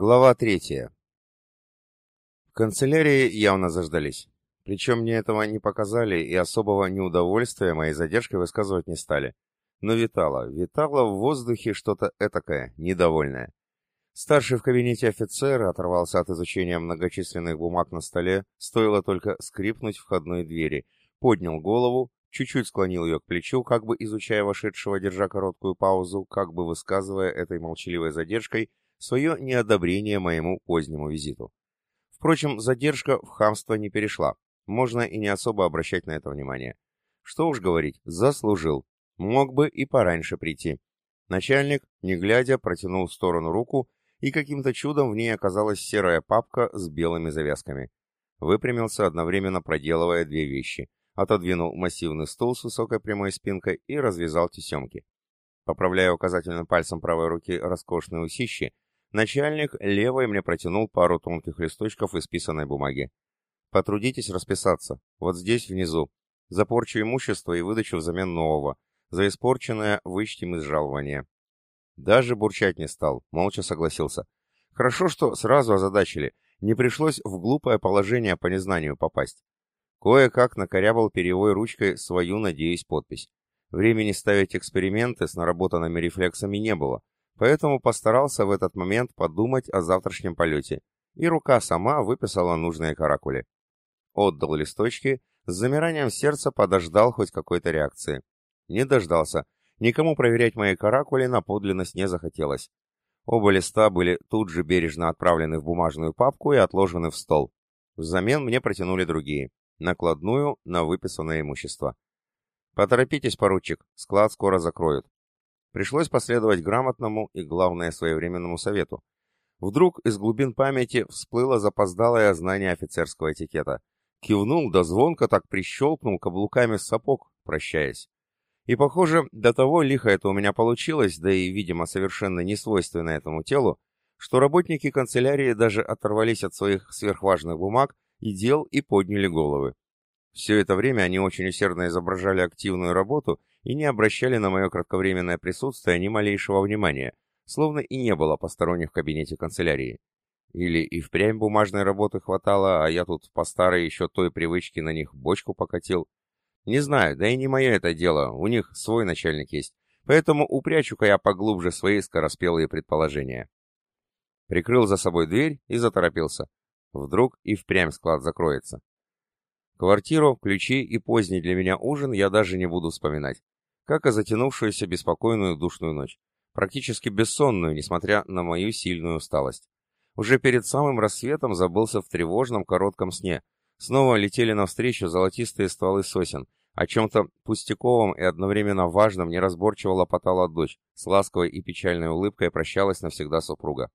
Глава третья. В канцелярии явно заждались. Причем мне этого не показали и особого неудовольствия моей задержкой высказывать не стали. Но витало, витало в воздухе что-то этакое, недовольное. Старший в кабинете офицер оторвался от изучения многочисленных бумаг на столе, стоило только скрипнуть входной двери, поднял голову, чуть-чуть склонил ее к плечу, как бы изучая вошедшего, держа короткую паузу, как бы высказывая этой молчаливой задержкой свое неодобрение моему позднему визиту. Впрочем, задержка в хамство не перешла, можно и не особо обращать на это внимание. Что уж говорить, заслужил, мог бы и пораньше прийти. Начальник, не глядя, протянул в сторону руку, и каким-то чудом в ней оказалась серая папка с белыми завязками. Выпрямился, одновременно проделывая две вещи. Отодвинул массивный стул с высокой прямой спинкой и развязал тесемки. Поправляя указательным пальцем правой руки роскошные усищи, Начальник левой мне протянул пару тонких листочков исписанной бумаги. Потрудитесь расписаться. Вот здесь внизу. За порчу имущества и выдачу взамен нового. За испорченное вычтем из жалования. Даже бурчать не стал, молча согласился. Хорошо, что сразу озадачили. Не пришлось в глупое положение по незнанию попасть. Кое-как накорябал перьевой ручкой свою, надеюсь, подпись. Времени ставить эксперименты с наработанными рефлексами не было, поэтому постарался в этот момент подумать о завтрашнем полете, и рука сама выписала нужные каракули. Отдал листочки, с замиранием сердца подождал хоть какой-то реакции. Не дождался, никому проверять мои каракули на подлинность не захотелось. Оба листа были тут же бережно отправлены в бумажную папку и отложены в стол. Взамен мне протянули другие, накладную на выписанное имущество. «Поторопитесь, поручик, склад скоро закроют. Пришлось последовать грамотному и, главное, своевременному совету. Вдруг из глубин памяти всплыло запоздалое знание офицерского этикета. Кивнул, да звонко так прищелкнул каблуками сапог, прощаясь. И, похоже, до того лихо это у меня получилось, да и, видимо, совершенно не свойственно этому телу, что работники канцелярии даже оторвались от своих сверхважных бумаг и дел и подняли головы. Все это время они очень усердно изображали активную работу и не обращали на мое кратковременное присутствие ни малейшего внимания, словно и не было посторонних в кабинете канцелярии. Или и впрямь бумажной работы хватало, а я тут по старой еще той привычке на них бочку покатил. Не знаю, да и не мое это дело, у них свой начальник есть, поэтому упрячу-ка я поглубже свои скороспелые предположения. Прикрыл за собой дверь и заторопился. Вдруг и впрямь склад закроется. Квартиру, ключи и поздний для меня ужин я даже не буду вспоминать как и затянувшуюся беспокойную душную ночь, практически бессонную, несмотря на мою сильную усталость. Уже перед самым рассветом забылся в тревожном коротком сне. Снова летели навстречу золотистые стволы сосен. О чем-то пустяковом и одновременно важном неразборчиво лопотала дочь, с ласковой и печальной улыбкой прощалась навсегда супруга.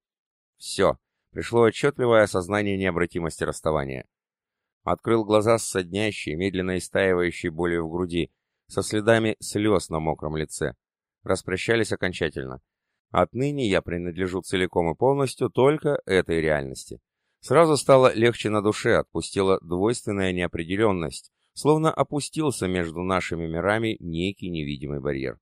Все. Пришло отчетливое осознание необратимости расставания. Открыл глаза с соднящей, медленно истаивающей болью в груди, со следами слез на мокром лице. Распрощались окончательно. Отныне я принадлежу целиком и полностью только этой реальности. Сразу стало легче на душе, отпустила двойственная неопределенность, словно опустился между нашими мирами некий невидимый барьер.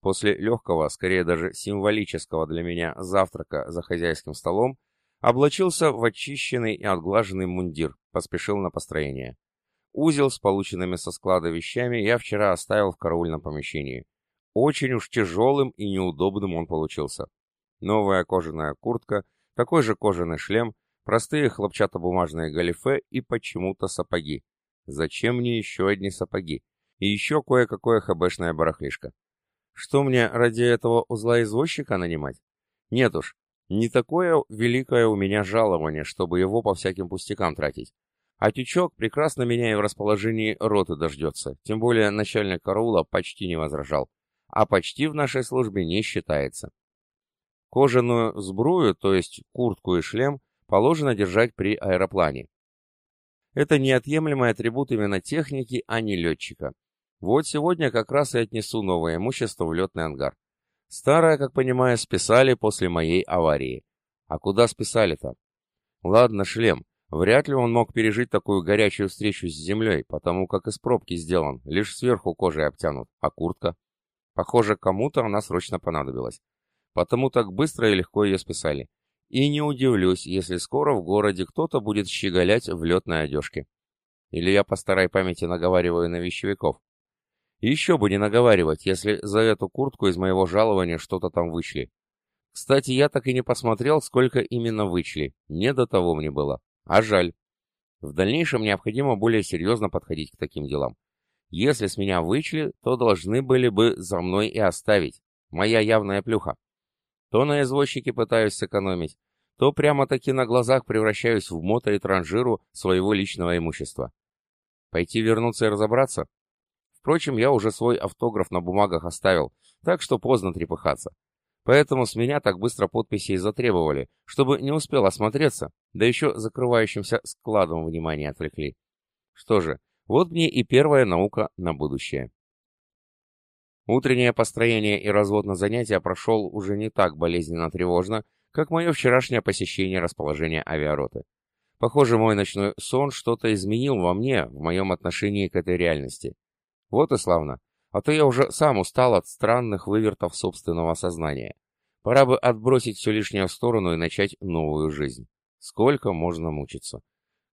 После легкого, скорее даже символического для меня завтрака за хозяйским столом, облачился в очищенный и отглаженный мундир, поспешил на построение. Узел с полученными со склада вещами я вчера оставил в караульном помещении. Очень уж тяжелым и неудобным он получился. Новая кожаная куртка, такой же кожаный шлем, простые хлопчатобумажные галифе и почему-то сапоги. Зачем мне еще одни сапоги? И еще кое-какое хабешное барахлишко. Что мне ради этого узла извозчика нанимать? Нет уж, не такое великое у меня жалование, чтобы его по всяким пустякам тратить. А Тючок прекрасно меня и в расположении роты дождется, тем более начальник караула почти не возражал. А почти в нашей службе не считается. Кожаную сбрую, то есть куртку и шлем, положено держать при аэроплане. Это неотъемлемый атрибут именно техники, а не летчика. Вот сегодня как раз и отнесу новое имущество в летный ангар. Старое, как понимаю, списали после моей аварии. А куда списали-то? Ладно, шлем. Вряд ли он мог пережить такую горячую встречу с землей, потому как из пробки сделан, лишь сверху кожей обтянут, а куртка? Похоже, кому-то она срочно понадобилась. Потому так быстро и легко ее списали. И не удивлюсь, если скоро в городе кто-то будет щеголять в летной одежке. Или я по старой памяти наговариваю на вещевиков. Еще бы не наговаривать, если за эту куртку из моего жалования что-то там вычли. Кстати, я так и не посмотрел, сколько именно вычли. Не до того мне было. А жаль. В дальнейшем необходимо более серьезно подходить к таким делам. Если с меня вычли, то должны были бы за мной и оставить. Моя явная плюха. То на извозчике пытаюсь сэкономить, то прямо-таки на глазах превращаюсь в мото и транжиру своего личного имущества. Пойти вернуться и разобраться? Впрочем, я уже свой автограф на бумагах оставил, так что поздно трепыхаться. Поэтому с меня так быстро подписи и затребовали, чтобы не успел осмотреться, да еще закрывающимся складом внимания отвлекли. Что же, вот мне и первая наука на будущее. Утреннее построение и развод на занятия прошел уже не так болезненно тревожно, как мое вчерашнее посещение расположения авиароты. Похоже, мой ночной сон что-то изменил во мне, в моем отношении к этой реальности. Вот и славно. А то я уже сам устал от странных вывертов собственного сознания. Пора бы отбросить все лишнее в сторону и начать новую жизнь. Сколько можно мучиться?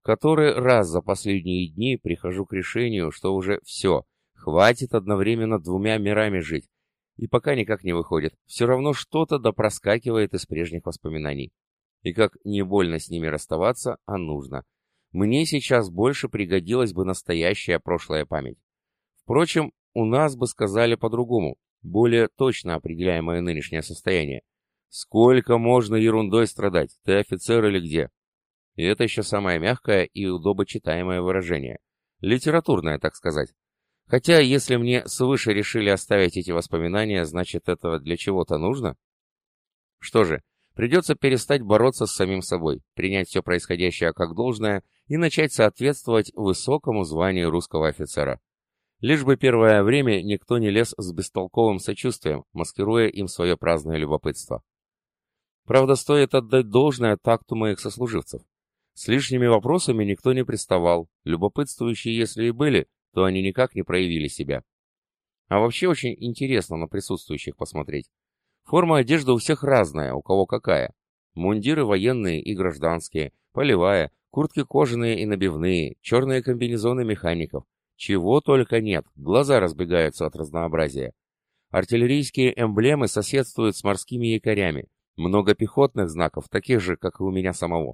Который раз за последние дни прихожу к решению, что уже все, хватит одновременно двумя мирами жить. И пока никак не выходит, все равно что-то да проскакивает из прежних воспоминаний. И как не больно с ними расставаться, а нужно. Мне сейчас больше пригодилась бы настоящая прошлая память. Впрочем, у нас бы сказали по-другому, более точно определяя мое нынешнее состояние. Сколько можно ерундой страдать, ты офицер или где? И это еще самое мягкое и удобочитаемое выражение. Литературное, так сказать. Хотя, если мне свыше решили оставить эти воспоминания, значит, этого для чего-то нужно? Что же, придется перестать бороться с самим собой, принять все происходящее как должное и начать соответствовать высокому званию русского офицера. Лишь бы первое время никто не лез с бестолковым сочувствием, маскируя им свое праздное любопытство. Правда, стоит отдать должное такту моих сослуживцев. С лишними вопросами никто не приставал, любопытствующие, если и были, то они никак не проявили себя. А вообще очень интересно на присутствующих посмотреть. Форма одежды у всех разная, у кого какая. Мундиры военные и гражданские, полевая, куртки кожаные и набивные, черные комбинезоны механиков, чего только нет, глаза разбегаются от разнообразия. Артиллерийские эмблемы соседствуют с морскими якорями. Много пехотных знаков, таких же, как и у меня самого.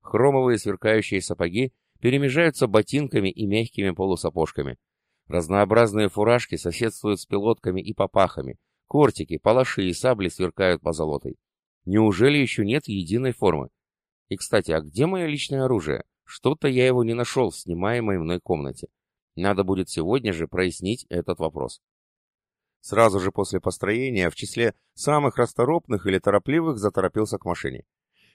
Хромовые сверкающие сапоги перемежаются ботинками и мягкими полусапожками. Разнообразные фуражки соседствуют с пилотками и попахами. Кортики, палаши и сабли сверкают по золотой. Неужели еще нет единой формы? И, кстати, а где мое личное оружие? Что-то я его не нашел в снимаемой мной комнате. Надо будет сегодня же прояснить этот вопрос. Сразу же после построения в числе самых расторопных или торопливых заторопился к машине.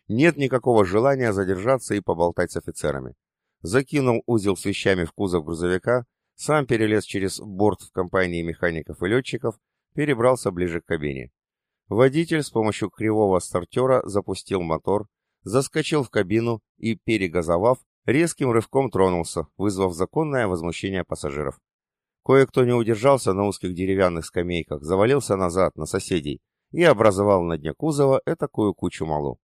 Нет никакого желания задержаться и поболтать с офицерами. Закинул узел с вещами в кузов грузовика, сам перелез через борт в компании механиков и летчиков, перебрался ближе к кабине. Водитель с помощью кривого стартера запустил мотор, заскочил в кабину и, перегазовав, резким рывком тронулся, вызвав законное возмущение пассажиров. Кое-кто не удержался на узких деревянных скамейках, завалился назад, на соседей, и образовал на дне кузова этакую кучу малу.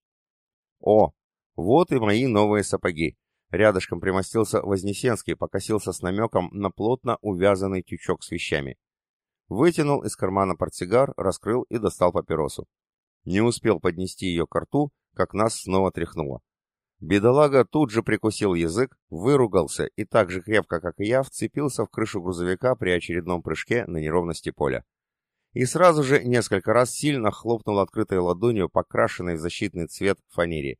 О, вот и мои новые сапоги. Рядышком примостился Вознесенский, покосился с намеком на плотно увязанный тючок с вещами. Вытянул из кармана портсигар, раскрыл и достал папиросу. Не успел поднести ее к рту, как нас снова тряхнуло. Бедолага тут же прикусил язык, выругался и так же крепко, как и я, вцепился в крышу грузовика при очередном прыжке на неровности поля. И сразу же несколько раз сильно хлопнул открытой ладонью покрашенной в защитный цвет фанере.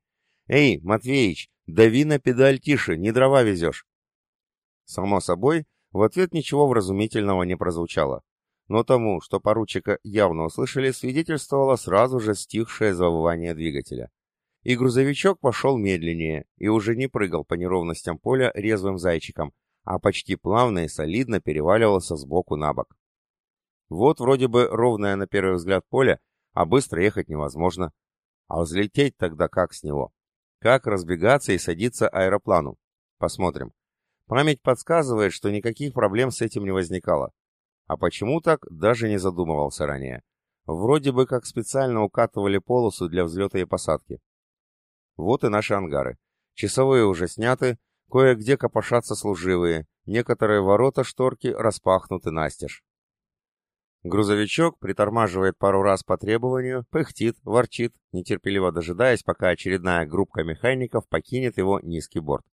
«Эй, Матвеич, дави на педаль тише, не дрова везешь!» Само собой, в ответ ничего вразумительного не прозвучало. Но тому, что поручика явно услышали, свидетельствовало сразу же стихшее завывание двигателя и грузовичок пошел медленнее и уже не прыгал по неровностям поля резвым зайчиком, а почти плавно и солидно переваливался с боку на бок. Вот вроде бы ровное на первый взгляд поле, а быстро ехать невозможно. А взлететь тогда как с него? Как разбегаться и садиться аэроплану? Посмотрим. Память подсказывает, что никаких проблем с этим не возникало. А почему так, даже не задумывался ранее. Вроде бы как специально укатывали полосу для взлета и посадки. Вот и наши ангары. Часовые уже сняты, кое-где копошатся служивые, некоторые ворота шторки распахнуты настежь. Грузовичок притормаживает пару раз по требованию, пыхтит, ворчит, нетерпеливо дожидаясь, пока очередная группа механиков покинет его низкий борт.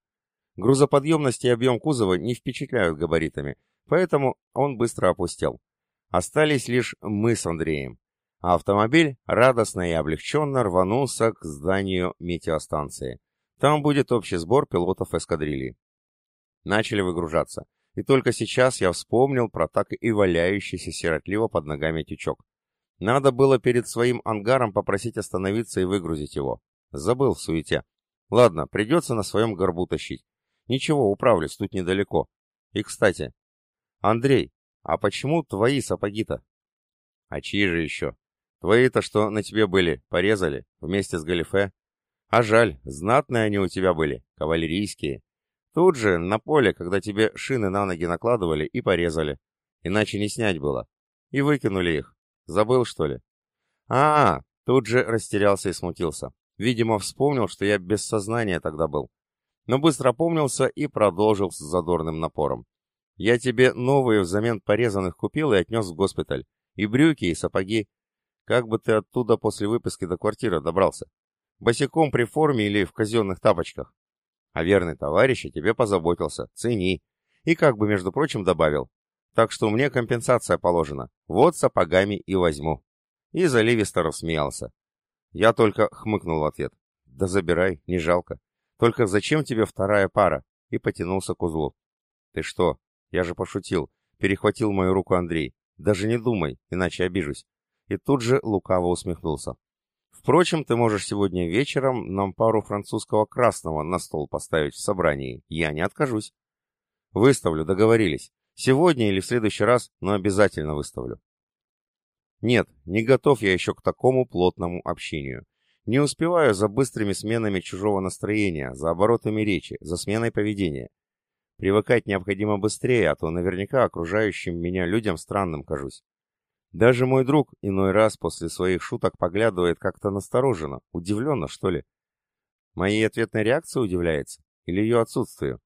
Грузоподъемность и объем кузова не впечатляют габаритами, поэтому он быстро опустел. Остались лишь мы с Андреем, а автомобиль радостно и облегченно рванулся к зданию метеостанции. Там будет общий сбор пилотов эскадрильи. Начали выгружаться. И только сейчас я вспомнил про так и валяющийся сиротливо под ногами тючок. Надо было перед своим ангаром попросить остановиться и выгрузить его. Забыл в суете. Ладно, придется на своем горбу тащить. Ничего, управлюсь, тут недалеко. И, кстати, Андрей, а почему твои сапоги-то? А чьи же еще? Твои-то, что на тебе были, порезали, вместе с галифе? А жаль, знатные они у тебя были, кавалерийские. Тут же, на поле, когда тебе шины на ноги накладывали и порезали. Иначе не снять было. И выкинули их. Забыл, что ли? А, -а, -а тут же растерялся и смутился. Видимо, вспомнил, что я без сознания тогда был. Но быстро помнился и продолжил с задорным напором. Я тебе новые взамен порезанных купил и отнес в госпиталь. И брюки, и сапоги. Как бы ты оттуда после выписки до квартиры добрался? Босиком при форме или в казенных тапочках? А верный товарищ о тебе позаботился, цени. И как бы, между прочим, добавил. Так что мне компенсация положена. Вот сапогами и возьму. И заливисто рассмеялся. Я только хмыкнул в ответ. Да забирай, не жалко. Только зачем тебе вторая пара? И потянулся к узлу. Ты что? Я же пошутил. Перехватил мою руку Андрей. Даже не думай, иначе обижусь. И тут же лукаво усмехнулся. Впрочем, ты можешь сегодня вечером нам пару французского красного на стол поставить в собрании. Я не откажусь. Выставлю, договорились. Сегодня или в следующий раз, но обязательно выставлю. Нет, не готов я еще к такому плотному общению. Не успеваю за быстрыми сменами чужого настроения, за оборотами речи, за сменой поведения. Привыкать необходимо быстрее, а то наверняка окружающим меня людям странным кажусь. Даже мой друг иной раз после своих шуток поглядывает как-то настороженно, удивленно, что ли. Моей ответной реакции удивляется? Или ее отсутствию?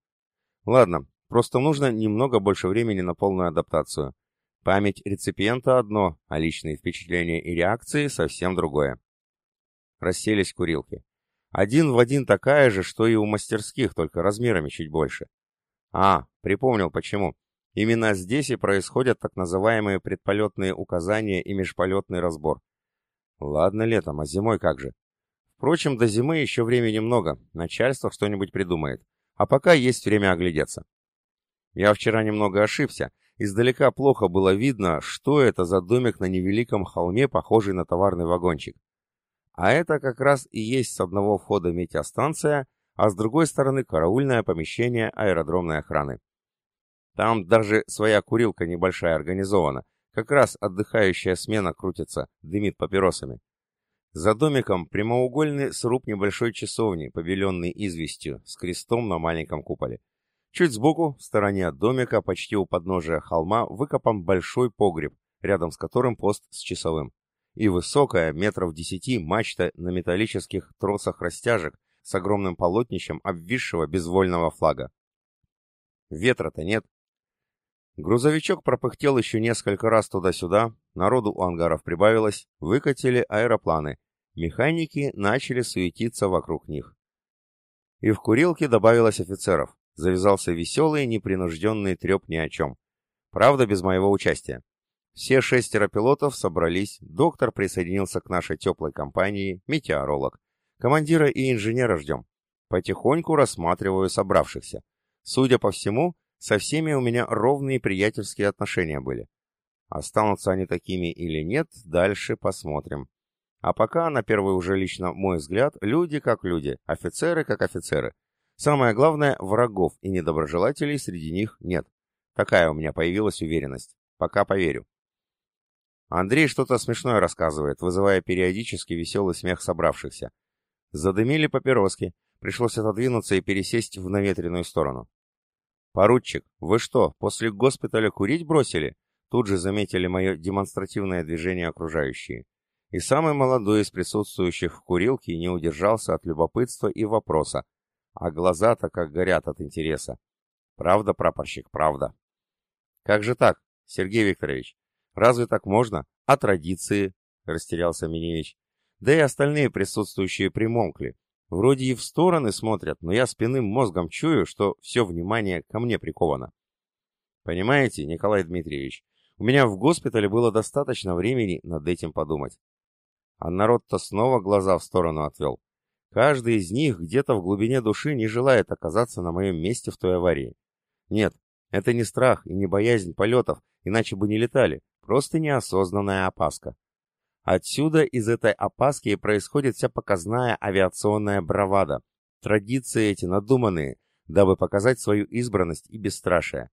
Ладно, просто нужно немного больше времени на полную адаптацию. Память реципиента одно, а личные впечатления и реакции совсем другое. Расселись курилки. Один в один такая же, что и у мастерских, только размерами чуть больше. А, припомнил почему. Именно здесь и происходят так называемые предполетные указания и межполетный разбор. Ладно летом, а зимой как же? Впрочем, до зимы еще времени много, начальство что-нибудь придумает. А пока есть время оглядеться. Я вчера немного ошибся. Издалека плохо было видно, что это за домик на невеликом холме, похожий на товарный вагончик. А это как раз и есть с одного входа метеостанция, а с другой стороны караульное помещение аэродромной охраны. Там даже своя курилка небольшая организована. Как раз отдыхающая смена крутится, дымит папиросами. За домиком прямоугольный сруб небольшой часовни, побеленный известью, с крестом на маленьком куполе. Чуть сбоку, в стороне от домика, почти у подножия холма, выкопан большой погреб, рядом с которым пост с часовым. И высокая, метров десяти, мачта на металлических тросах растяжек с огромным полотнищем обвисшего безвольного флага. Ветра-то нет, Грузовичок пропыхтел еще несколько раз туда-сюда, народу у ангаров прибавилось, выкатили аэропланы. Механики начали суетиться вокруг них. И в курилке добавилось офицеров. Завязался веселый, непринужденный треп ни о чем. Правда, без моего участия. Все шестеро пилотов собрались, доктор присоединился к нашей теплой компании, метеоролог. Командира и инженера ждем. Потихоньку рассматриваю собравшихся. Судя по всему, со всеми у меня ровные приятельские отношения были. Останутся они такими или нет, дальше посмотрим. А пока, на первый уже лично мой взгляд, люди как люди, офицеры как офицеры. Самое главное, врагов и недоброжелателей среди них нет. Такая у меня появилась уверенность. Пока поверю. Андрей что-то смешное рассказывает, вызывая периодически веселый смех собравшихся. Задымили папироски, пришлось отодвинуться и пересесть в наветренную сторону. «Поручик, вы что, после госпиталя курить бросили?» Тут же заметили мое демонстративное движение окружающие. И самый молодой из присутствующих в курилке не удержался от любопытства и вопроса, а глаза-то как горят от интереса. Правда, прапорщик, правда. Как же так, Сергей Викторович? Разве так можно? А традиции? Растерялся Миневич. Да и остальные присутствующие примолкли. Вроде и в стороны смотрят, но я спинным мозгом чую, что все внимание ко мне приковано. Понимаете, Николай Дмитриевич, у меня в госпитале было достаточно времени над этим подумать. А народ-то снова глаза в сторону отвел. Каждый из них где-то в глубине души не желает оказаться на моем месте в той аварии. Нет, это не страх и не боязнь полетов, иначе бы не летали, просто неосознанная опаска. Отсюда из этой опаски и происходит вся показная авиационная бравада, традиции эти надуманные, дабы показать свою избранность и бесстрашие.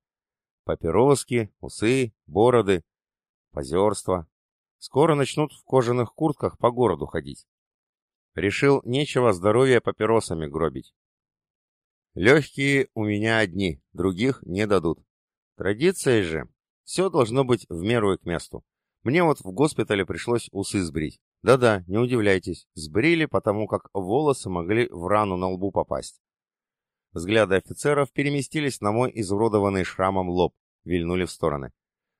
Папироски, усы, бороды, позерство. Скоро начнут в кожаных куртках по городу ходить. Решил нечего здоровье папиросами гробить. Легкие у меня одни, других не дадут. Традиция же, все должно быть в меру и к месту. Мне вот в госпитале пришлось усы сбрить. Да-да, не удивляйтесь, сбрили, потому как волосы могли в рану на лбу попасть. Взгляды офицеров переместились на мой изуродованный шрамом лоб, вильнули в стороны.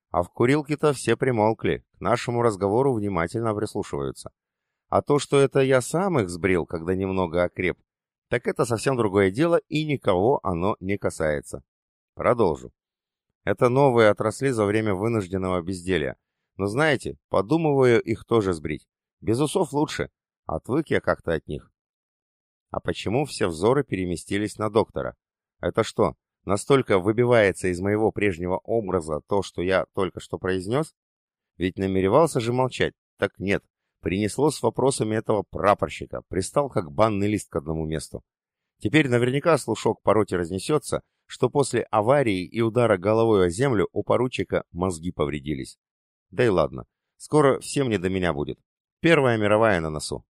А в курилке-то все примолкли, к нашему разговору внимательно прислушиваются. А то, что это я сам их сбрил, когда немного окреп, так это совсем другое дело, и никого оно не касается. Продолжу. Это новые отросли за время вынужденного безделья, но знаете, подумываю их тоже сбрить. Без усов лучше. Отвык я как-то от них. А почему все взоры переместились на доктора? Это что, настолько выбивается из моего прежнего образа то, что я только что произнес? Ведь намеревался же молчать. Так нет. Принесло с вопросами этого прапорщика. Пристал как банный лист к одному месту. Теперь наверняка слушок по роте разнесется, что после аварии и удара головой о землю у поручика мозги повредились. Да и ладно. Скоро всем не до меня будет. Первая мировая на носу.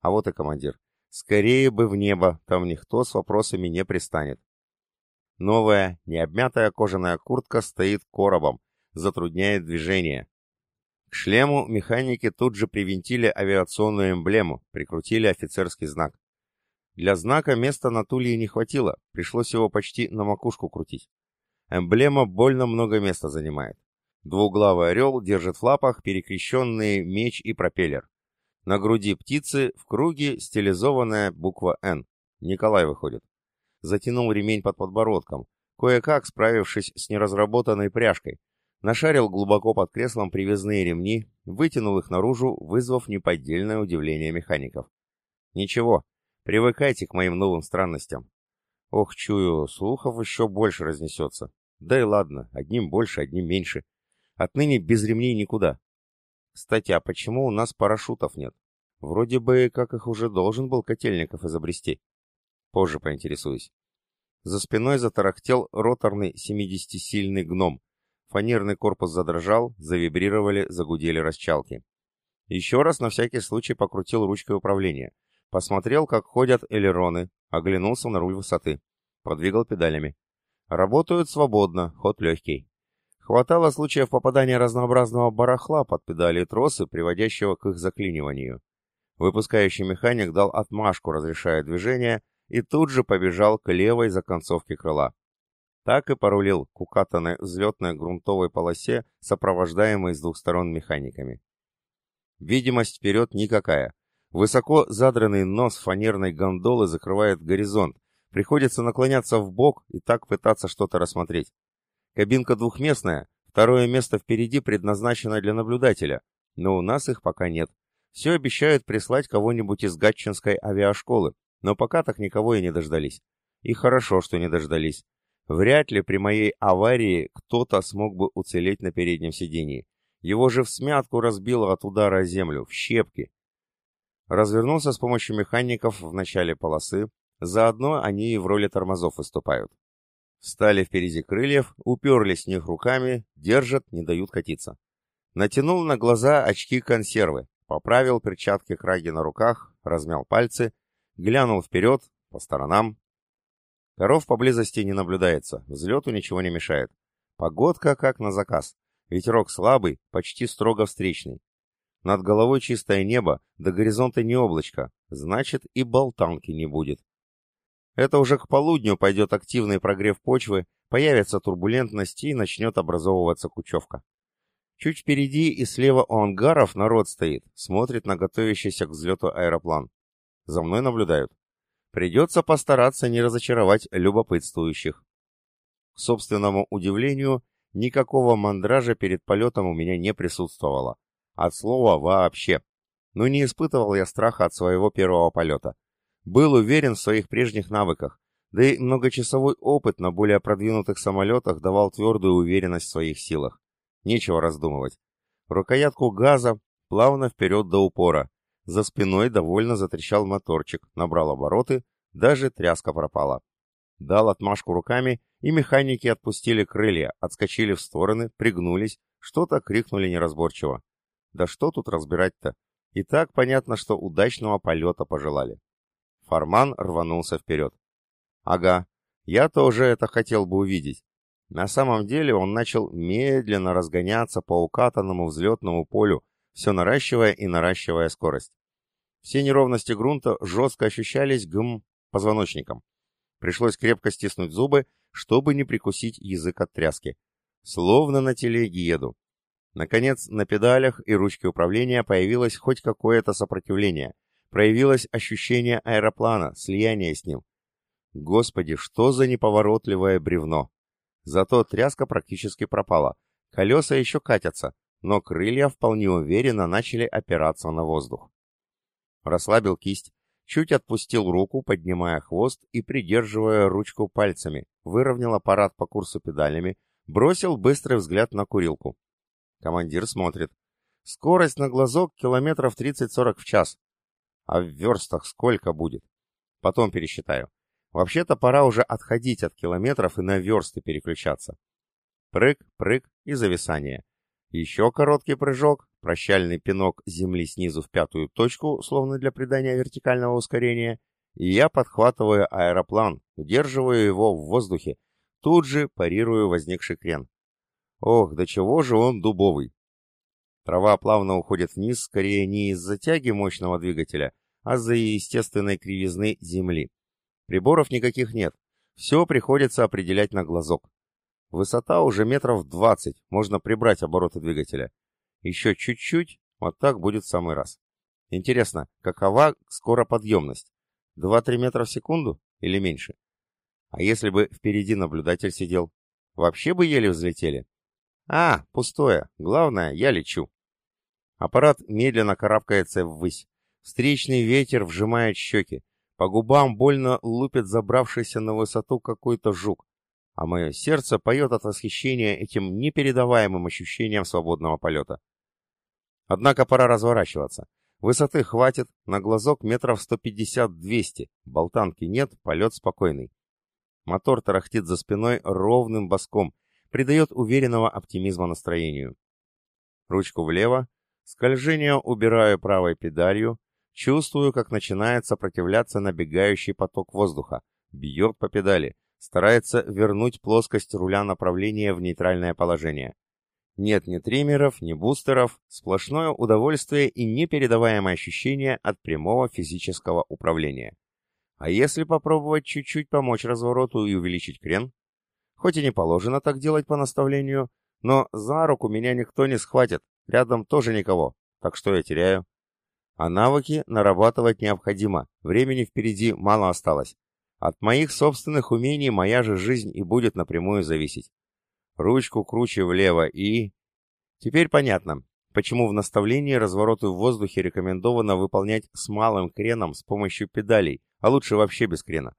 А вот и командир. Скорее бы в небо, там никто с вопросами не пристанет. Новая, необмятая кожаная куртка стоит коробом, затрудняет движение. К шлему механики тут же привинтили авиационную эмблему, прикрутили офицерский знак. Для знака места на тулье не хватило, пришлось его почти на макушку крутить. Эмблема больно много места занимает. Двуглавый орел держит в лапах перекрещенные меч и пропеллер. На груди птицы в круге стилизованная буква «Н». Николай выходит. Затянул ремень под подбородком, кое-как справившись с неразработанной пряжкой. Нашарил глубоко под креслом привязные ремни, вытянул их наружу, вызвав неподдельное удивление механиков. Ничего, привыкайте к моим новым странностям. Ох, чую, слухов еще больше разнесется. Да и ладно, одним больше, одним меньше. Отныне без ремней никуда. Кстати, а почему у нас парашютов нет? Вроде бы, как их уже должен был Котельников изобрести. Позже поинтересуюсь. За спиной затарахтел роторный 70-сильный гном. Фанерный корпус задрожал, завибрировали, загудели расчалки. Еще раз на всякий случай покрутил ручкой управления. Посмотрел, как ходят элероны, оглянулся на руль высоты. Продвигал педалями. Работают свободно, ход легкий. Хватало случаев попадания разнообразного барахла под педали и тросы, приводящего к их заклиниванию. Выпускающий механик дал отмашку, разрешая движение, и тут же побежал к левой законцовке крыла. Так и порулил к укатанной взлетной грунтовой полосе, сопровождаемой с двух сторон механиками. Видимость вперед никакая. Высоко задранный нос фанерной гондолы закрывает горизонт. Приходится наклоняться в бок и так пытаться что-то рассмотреть. Кабинка двухместная, второе место впереди предназначено для наблюдателя, но у нас их пока нет. Все обещают прислать кого-нибудь из Гатчинской авиашколы, но пока так никого и не дождались. И хорошо, что не дождались. Вряд ли при моей аварии кто-то смог бы уцелеть на переднем сидении. Его же в смятку разбило от удара о землю, в щепки. Развернулся с помощью механиков в начале полосы, заодно они и в роли тормозов выступают. Встали впереди крыльев, уперлись в них руками, держат, не дают катиться. Натянул на глаза очки консервы, поправил перчатки краги на руках, размял пальцы, глянул вперед, по сторонам. Коров поблизости не наблюдается, взлету ничего не мешает. Погодка как на заказ. Ветерок слабый, почти строго встречный. Над головой чистое небо, до горизонта не облачко, значит и болтанки не будет. Это уже к полудню пойдет активный прогрев почвы, появится турбулентность и начнет образовываться кучевка. Чуть впереди и слева у ангаров народ стоит, смотрит на готовящийся к взлету аэроплан. За мной наблюдают. Придется постараться не разочаровать любопытствующих. К собственному удивлению, никакого мандража перед полетом у меня не присутствовало. От слова вообще. Но не испытывал я страха от своего первого полета. Был уверен в своих прежних навыках, да и многочасовой опыт на более продвинутых самолетах давал твердую уверенность в своих силах. Нечего раздумывать. Рукоятку газа плавно вперед до упора. За спиной довольно затрещал моторчик, набрал обороты, даже тряска пропала. Дал отмашку руками, и механики отпустили крылья, отскочили в стороны, пригнулись, что-то крикнули неразборчиво. Да что тут разбирать-то? И так понятно, что удачного полета пожелали. Фарман рванулся вперед. Ага, я тоже это хотел бы увидеть. На самом деле он начал медленно разгоняться по укатанному взлетному полю, все наращивая и наращивая скорость. Все неровности грунта жестко ощущались гм позвоночником. Пришлось крепко стиснуть зубы, чтобы не прикусить язык от тряски. Словно на телеге еду. Наконец, на педалях и ручке управления появилось хоть какое-то сопротивление. Проявилось ощущение аэроплана, слияние с ним. Господи, что за неповоротливое бревно! Зато тряска практически пропала. Колеса еще катятся, но крылья вполне уверенно начали опираться на воздух. Расслабил кисть, чуть отпустил руку, поднимая хвост и придерживая ручку пальцами, выровнял аппарат по курсу педалями, бросил быстрый взгляд на курилку. Командир смотрит. Скорость на глазок километров 30-40 в час. А в верстах сколько будет? Потом пересчитаю. Вообще-то пора уже отходить от километров и на версты переключаться. Прыг, прыг и зависание. Еще короткий прыжок, прощальный пинок земли снизу в пятую точку, словно для придания вертикального ускорения, и я подхватываю аэроплан, удерживаю его в воздухе, тут же парирую возникший крен. Ох, до чего же он дубовый. Трава плавно уходит вниз, скорее не из-за тяги мощного двигателя, а из-за естественной кривизны земли. Приборов никаких нет. Все приходится определять на глазок. Высота уже метров двадцать, можно прибрать обороты двигателя. Еще чуть-чуть, вот так будет в самый раз. Интересно, какова скороподъемность? 2-3 метра в секунду или меньше? А если бы впереди наблюдатель сидел? Вообще бы еле взлетели? А, пустое. Главное, я лечу. Аппарат медленно карабкается ввысь. Встречный ветер вжимает щеки. По губам больно лупит забравшийся на высоту какой-то жук. А мое сердце поет от восхищения этим непередаваемым ощущением свободного полета. Однако пора разворачиваться. Высоты хватит, на глазок метров 150-200. Болтанки нет, полет спокойный. Мотор тарахтит за спиной ровным боском, придает уверенного оптимизма настроению. Ручку влево, скольжение убираю правой педалью, чувствую, как начинает сопротивляться набегающий поток воздуха, бьет по педали, старается вернуть плоскость руля направления в нейтральное положение. Нет ни триммеров, ни бустеров, сплошное удовольствие и непередаваемое ощущение от прямого физического управления. А если попробовать чуть-чуть помочь развороту и увеличить крен? Хоть и не положено так делать по наставлению, но за руку меня никто не схватит, рядом тоже никого, так что я теряю. А навыки нарабатывать необходимо, времени впереди мало осталось. От моих собственных умений моя же жизнь и будет напрямую зависеть. Ручку круче влево и... Теперь понятно, почему в наставлении развороты в воздухе рекомендовано выполнять с малым креном с помощью педалей, а лучше вообще без крена.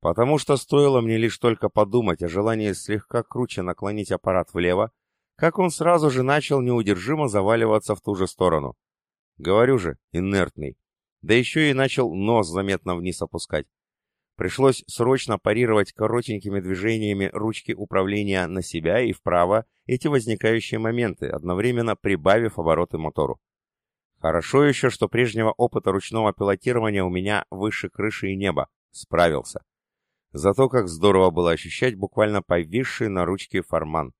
Потому что стоило мне лишь только подумать о желании слегка круче наклонить аппарат влево, как он сразу же начал неудержимо заваливаться в ту же сторону. Говорю же, инертный. Да еще и начал нос заметно вниз опускать. Пришлось срочно парировать коротенькими движениями ручки управления на себя и вправо эти возникающие моменты, одновременно прибавив обороты мотору. Хорошо еще, что прежнего опыта ручного пилотирования у меня выше крыши и неба. Справился. Зато как здорово было ощущать буквально повисший на ручке форман.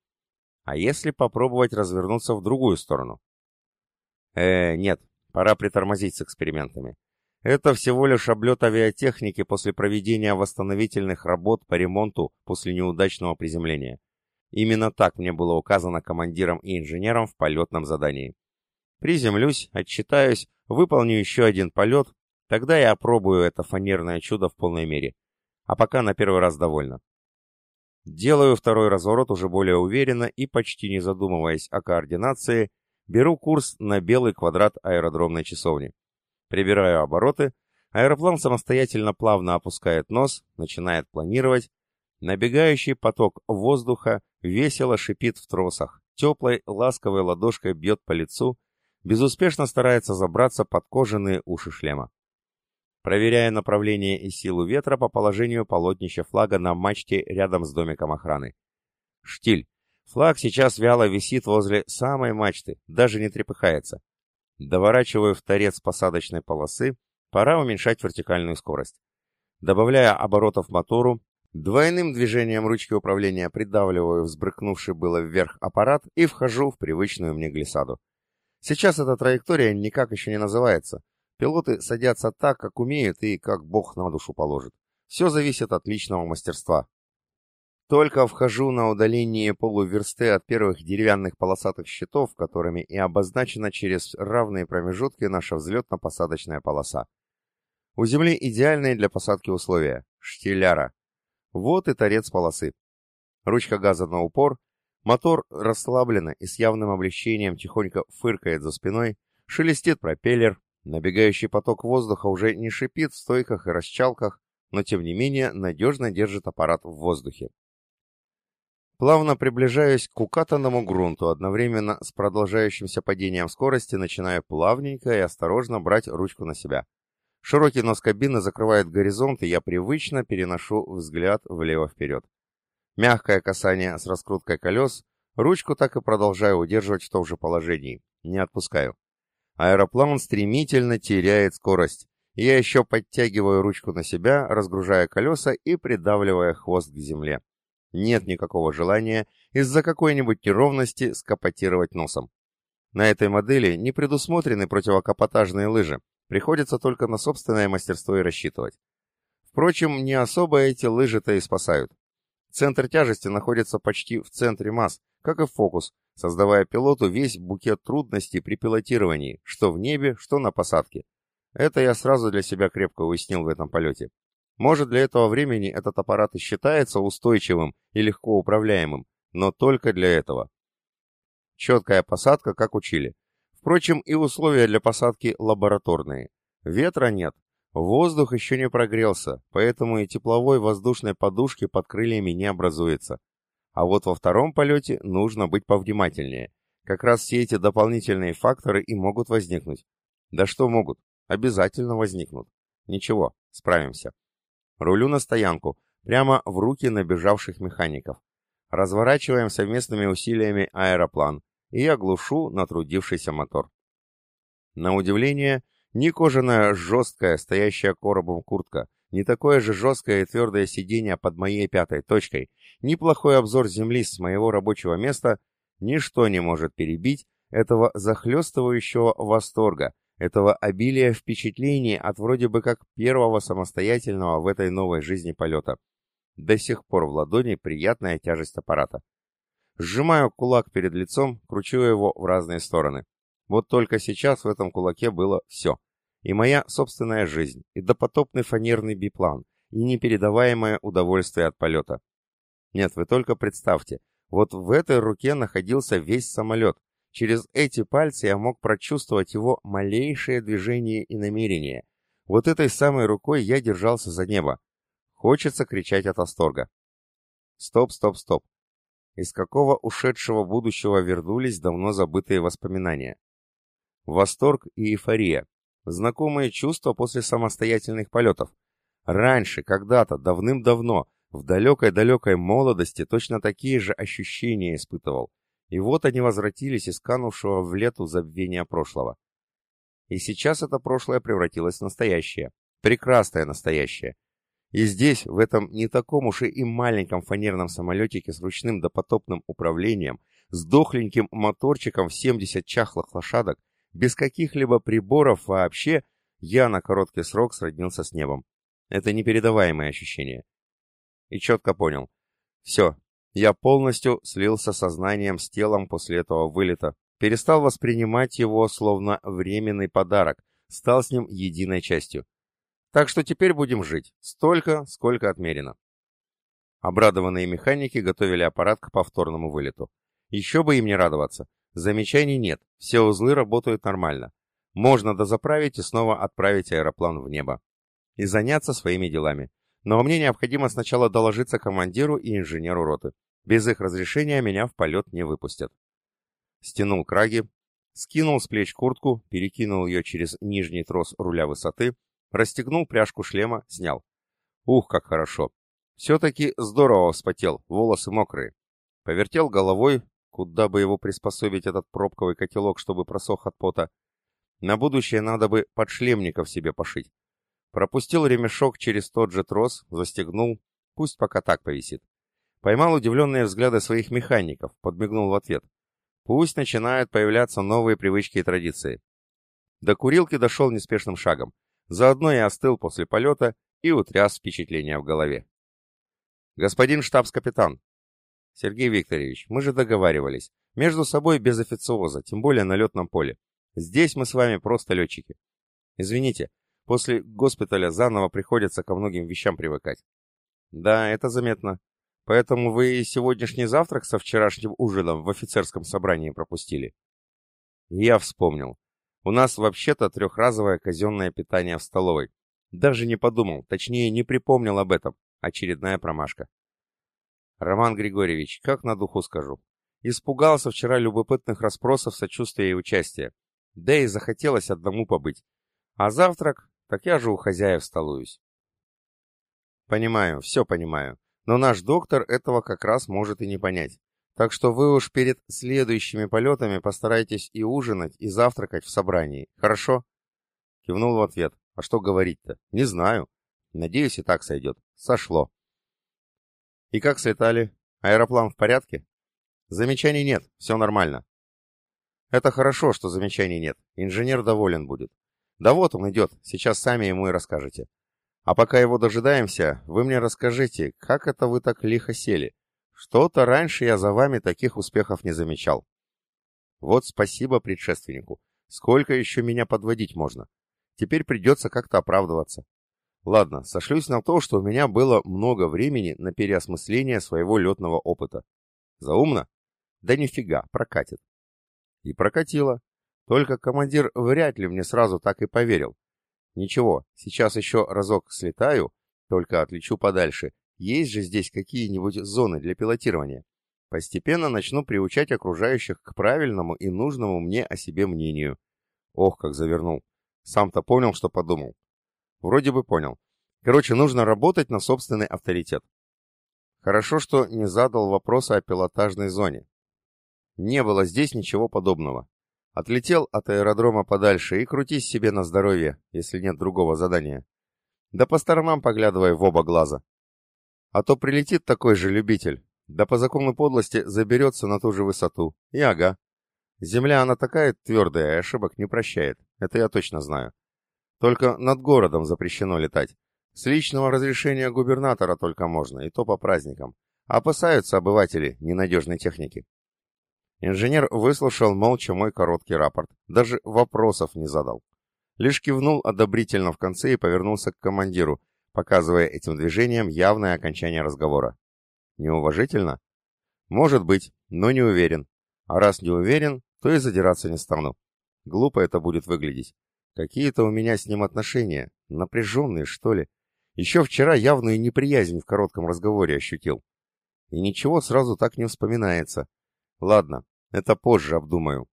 А если попробовать развернуться в другую сторону? Э, нет, пора притормозить с экспериментами. Это всего лишь облет авиатехники после проведения восстановительных работ по ремонту после неудачного приземления. Именно так мне было указано командиром и инженером в полетном задании. Приземлюсь, отчитаюсь, выполню еще один полет, тогда я опробую это фанерное чудо в полной мере. А пока на первый раз довольно. Делаю второй разворот уже более уверенно и, почти не задумываясь о координации, беру курс на белый квадрат аэродромной часовни. Прибираю обороты, аэроплан самостоятельно плавно опускает нос, начинает планировать. Набегающий поток воздуха весело шипит в тросах, теплой, ласковой ладошкой бьет по лицу, безуспешно старается забраться под кожаные уши шлема. Проверяя направление и силу ветра по положению полотнища флага на мачте рядом с домиком охраны. Штиль. Флаг сейчас вяло висит возле самой мачты, даже не трепыхается. Доворачиваю в торец посадочной полосы, пора уменьшать вертикальную скорость. Добавляя оборотов мотору, двойным движением ручки управления придавливаю взбрыкнувший было вверх аппарат и вхожу в привычную мне глиссаду. Сейчас эта траектория никак еще не называется. Пилоты садятся так, как умеют и как бог на душу положит. Все зависит от личного мастерства. Только вхожу на удаление полуверсты от первых деревянных полосатых щитов, которыми и обозначена через равные промежутки наша взлетно-посадочная полоса. У Земли идеальные для посадки условия – штиляра. Вот и торец полосы. Ручка газа на упор, мотор расслабленно и с явным облегчением тихонько фыркает за спиной, шелестит пропеллер, набегающий поток воздуха уже не шипит в стойках и расчалках, но тем не менее надежно держит аппарат в воздухе. Плавно приближаюсь к укатанному грунту, одновременно с продолжающимся падением скорости начинаю плавненько и осторожно брать ручку на себя. Широкий нос кабины закрывает горизонт, и я привычно переношу взгляд влево-вперед. Мягкое касание с раскруткой колес, ручку так и продолжаю удерживать в том же положении, не отпускаю. Аэроплан стремительно теряет скорость. Я еще подтягиваю ручку на себя, разгружая колеса и придавливая хвост к земле нет никакого желания из-за какой-нибудь неровности скопотировать носом. На этой модели не предусмотрены противокапотажные лыжи, приходится только на собственное мастерство и рассчитывать. Впрочем, не особо эти лыжи-то и спасают. Центр тяжести находится почти в центре масс, как и фокус, создавая пилоту весь букет трудностей при пилотировании, что в небе, что на посадке. Это я сразу для себя крепко уяснил в этом полете. Может, для этого времени этот аппарат и считается устойчивым и легко управляемым, но только для этого. Четкая посадка, как учили. Впрочем, и условия для посадки лабораторные. Ветра нет, воздух еще не прогрелся, поэтому и тепловой воздушной подушки под крыльями не образуется. А вот во втором полете нужно быть повнимательнее. Как раз все эти дополнительные факторы и могут возникнуть. Да что могут? Обязательно возникнут. Ничего, справимся. Рулю на стоянку, прямо в руки набежавших механиков. Разворачиваем совместными усилиями аэроплан, и я глушу натрудившийся мотор. На удивление, ни кожаная жесткая, стоящая коробом куртка, ни такое же жесткое и твердое сиденье под моей пятой точкой, ни плохой обзор земли с моего рабочего места, ничто не может перебить этого захлестывающего восторга, этого обилия впечатлений от вроде бы как первого самостоятельного в этой новой жизни полета. До сих пор в ладони приятная тяжесть аппарата. Сжимаю кулак перед лицом, кручу его в разные стороны. Вот только сейчас в этом кулаке было все. И моя собственная жизнь, и допотопный фанерный биплан, и непередаваемое удовольствие от полета. Нет, вы только представьте, вот в этой руке находился весь самолет, Через эти пальцы я мог прочувствовать его малейшее движение и намерение. Вот этой самой рукой я держался за небо. Хочется кричать от восторга. Стоп, стоп, стоп. Из какого ушедшего будущего вернулись давно забытые воспоминания? Восторг и эйфория. Знакомые чувства после самостоятельных полетов. Раньше, когда-то, давным-давно, в далекой-далекой молодости точно такие же ощущения испытывал. И вот они возвратились из канувшего в лету забвения прошлого. И сейчас это прошлое превратилось в настоящее. Прекрасное настоящее. И здесь, в этом не таком уж и маленьком фанерном самолетике с ручным допотопным управлением, с дохленьким моторчиком в 70 чахлых лошадок, без каких-либо приборов вообще, я на короткий срок сроднился с небом. Это непередаваемое ощущение. И четко понял. Все, я полностью слился сознанием с телом после этого вылета, перестал воспринимать его словно временный подарок, стал с ним единой частью. Так что теперь будем жить, столько, сколько отмерено. Обрадованные механики готовили аппарат к повторному вылету. Еще бы им не радоваться. Замечаний нет, все узлы работают нормально. Можно дозаправить и снова отправить аэроплан в небо. И заняться своими делами. Но мне необходимо сначала доложиться командиру и инженеру роты. Без их разрешения меня в полет не выпустят. Стянул краги, скинул с плеч куртку, перекинул ее через нижний трос руля высоты, расстегнул пряжку шлема, снял. Ух, как хорошо. Все-таки здорово вспотел, волосы мокрые. Повертел головой, куда бы его приспособить этот пробковый котелок, чтобы просох от пота. На будущее надо бы подшлемников себе пошить. Пропустил ремешок через тот же трос, застегнул, пусть пока так повисит. Поймал удивленные взгляды своих механиков, подмигнул в ответ. Пусть начинают появляться новые привычки и традиции. До курилки дошел неспешным шагом. Заодно и остыл после полета и утряс впечатления в голове. «Господин штабс-капитан!» «Сергей Викторович, мы же договаривались. Между собой без официоза, тем более на летном поле. Здесь мы с вами просто летчики. Извините, после госпиталя заново приходится ко многим вещам привыкать». «Да, это заметно. Поэтому вы сегодняшний завтрак со вчерашним ужином в офицерском собрании пропустили?» Я вспомнил. У нас вообще-то трехразовое казенное питание в столовой. Даже не подумал, точнее не припомнил об этом. Очередная промашка. Роман Григорьевич, как на духу скажу. Испугался вчера любопытных расспросов, сочувствия и участия. Да и захотелось одному побыть. А завтрак, так я же у хозяев столуюсь. Понимаю, все понимаю. Но наш доктор этого как раз может и не понять. Так что вы уж перед следующими полетами постарайтесь и ужинать, и завтракать в собрании. Хорошо?» Кивнул в ответ. «А что говорить-то? Не знаю. Надеюсь, и так сойдет. Сошло». «И как слетали? Аэроплан в порядке?» «Замечаний нет. Все нормально». «Это хорошо, что замечаний нет. Инженер доволен будет. Да вот он идет. Сейчас сами ему и расскажете. А пока его дожидаемся, вы мне расскажите, как это вы так лихо сели? Что-то раньше я за вами таких успехов не замечал. Вот спасибо предшественнику. Сколько еще меня подводить можно? Теперь придется как-то оправдываться. Ладно, сошлюсь на то, что у меня было много времени на переосмысление своего летного опыта. Заумно? Да нифига, прокатит. И прокатило. Только командир вряд ли мне сразу так и поверил. Ничего, сейчас еще разок слетаю, только отлечу подальше. Есть же здесь какие-нибудь зоны для пилотирования. Постепенно начну приучать окружающих к правильному и нужному мне о себе мнению. Ох, как завернул. Сам-то понял, что подумал. Вроде бы понял. Короче, нужно работать на собственный авторитет. Хорошо, что не задал вопроса о пилотажной зоне. Не было здесь ничего подобного. Отлетел от аэродрома подальше и крутись себе на здоровье, если нет другого задания. Да по сторонам поглядывай в оба глаза. А то прилетит такой же любитель, да по закону подлости заберется на ту же высоту. И ага. Земля она такая твердая и ошибок не прощает, это я точно знаю. Только над городом запрещено летать. С личного разрешения губернатора только можно, и то по праздникам. Опасаются обыватели ненадежной техники. Инженер выслушал молча мой короткий рапорт, даже вопросов не задал. Лишь кивнул одобрительно в конце и повернулся к командиру, показывая этим движением явное окончание разговора. Неуважительно? Может быть, но не уверен. А раз не уверен, то и задираться не стану. Глупо это будет выглядеть. Какие-то у меня с ним отношения, напряженные, что ли. Еще вчера явную неприязнь в коротком разговоре ощутил. И ничего сразу так не вспоминается. Ладно, это позже обдумаю.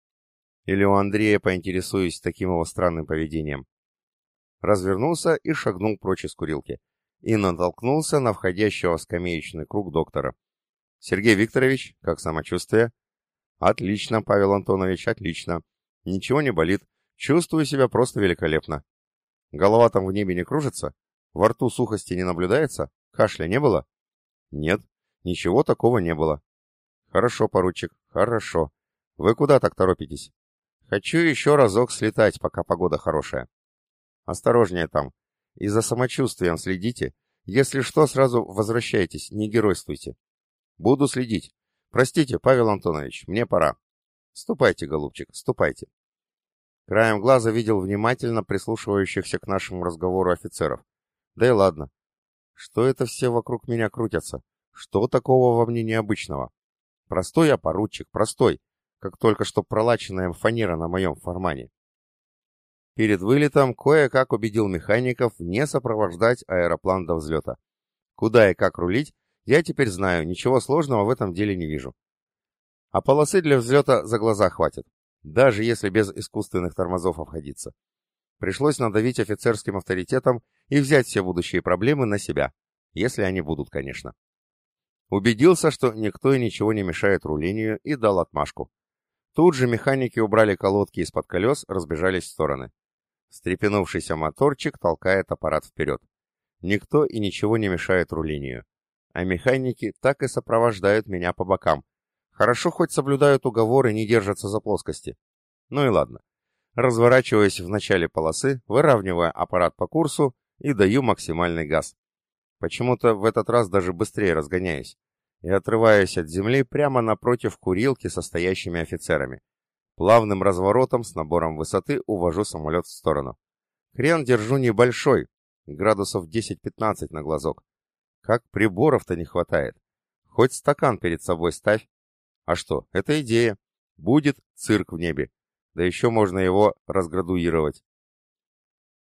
Или у Андрея поинтересуюсь таким его странным поведением. Развернулся и шагнул прочь из курилки. И натолкнулся на входящего в скамеечный круг доктора. «Сергей Викторович, как самочувствие?» «Отлично, Павел Антонович, отлично. Ничего не болит. Чувствую себя просто великолепно. Голова там в небе не кружится? Во рту сухости не наблюдается? Кашля не было?» «Нет, ничего такого не было». «Хорошо, поручик, хорошо. Вы куда так торопитесь?» Хочу еще разок слетать, пока погода хорошая. Осторожнее там. И за самочувствием следите. Если что, сразу возвращайтесь, не геройствуйте. Буду следить. Простите, Павел Антонович, мне пора. Ступайте, голубчик, ступайте. Краем глаза видел внимательно прислушивающихся к нашему разговору офицеров. Да и ладно. Что это все вокруг меня крутятся? Что такого во мне необычного? Простой я поручик, простой, как только что пролаченная фанера на моем формане. Перед вылетом кое-как убедил механиков не сопровождать аэроплан до взлета. Куда и как рулить, я теперь знаю, ничего сложного в этом деле не вижу. А полосы для взлета за глаза хватит, даже если без искусственных тормозов обходиться. Пришлось надавить офицерским авторитетом и взять все будущие проблемы на себя, если они будут, конечно. Убедился, что никто и ничего не мешает рулению, и дал отмашку. Тут же механики убрали колодки из-под колес, разбежались в стороны. Стрепенувшийся моторчик толкает аппарат вперед. Никто и ничего не мешает рулению. А механики так и сопровождают меня по бокам. Хорошо хоть соблюдают уговоры и не держатся за плоскости. Ну и ладно. Разворачиваясь в начале полосы, выравнивая аппарат по курсу и даю максимальный газ. Почему-то в этот раз даже быстрее разгоняюсь и отрываюсь от земли прямо напротив курилки со стоящими офицерами. Плавным разворотом с набором высоты увожу самолет в сторону. Крен держу небольшой, градусов 10-15 на глазок. Как приборов-то не хватает. Хоть стакан перед собой ставь. А что, это идея. Будет цирк в небе. Да еще можно его разградуировать.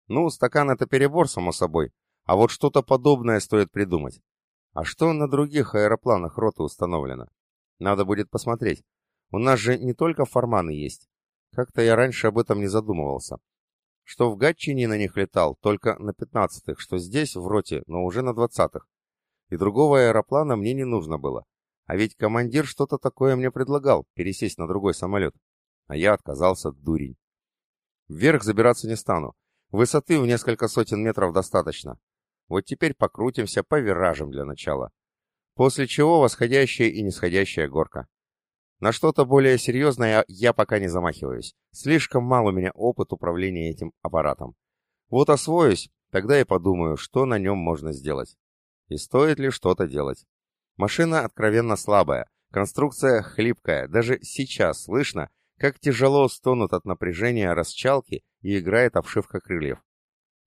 Ну, стакан это перебор, само собой. А вот что-то подобное стоит придумать. А что на других аэропланах роты установлено? Надо будет посмотреть. У нас же не только форманы есть. Как-то я раньше об этом не задумывался. Что в Гатчине на них летал только на пятнадцатых, что здесь, в роте, но уже на двадцатых. И другого аэроплана мне не нужно было. А ведь командир что-то такое мне предлагал, пересесть на другой самолет. А я отказался, дурень. Вверх забираться не стану. Высоты в несколько сотен метров достаточно. Вот теперь покрутимся по виражам для начала. После чего восходящая и нисходящая горка. На что-то более серьезное я пока не замахиваюсь. Слишком мало у меня опыт управления этим аппаратом. Вот освоюсь, тогда и подумаю, что на нем можно сделать. И стоит ли что-то делать. Машина откровенно слабая, конструкция хлипкая, даже сейчас слышно, как тяжело стонут от напряжения расчалки и играет обшивка крыльев.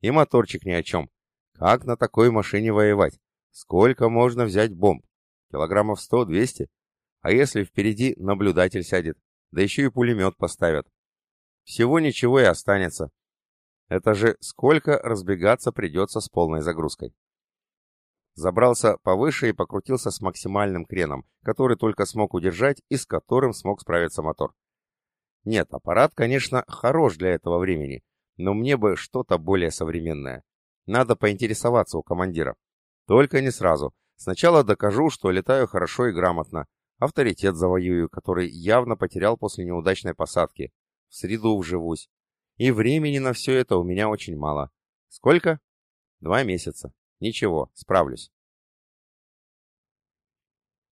И моторчик ни о чем. Как на такой машине воевать? Сколько можно взять бомб? Килограммов сто-двести? А если впереди наблюдатель сядет, да еще и пулемет поставят? Всего ничего и останется. Это же сколько разбегаться придется с полной загрузкой. Забрался повыше и покрутился с максимальным креном, который только смог удержать и с которым смог справиться мотор. Нет, аппарат, конечно, хорош для этого времени, но мне бы что-то более современное. Надо поинтересоваться у командира. Только не сразу. Сначала докажу, что летаю хорошо и грамотно, авторитет завоюю, который явно потерял после неудачной посадки. В среду вживусь. И времени на все это у меня очень мало. Сколько? Два месяца. Ничего, справлюсь.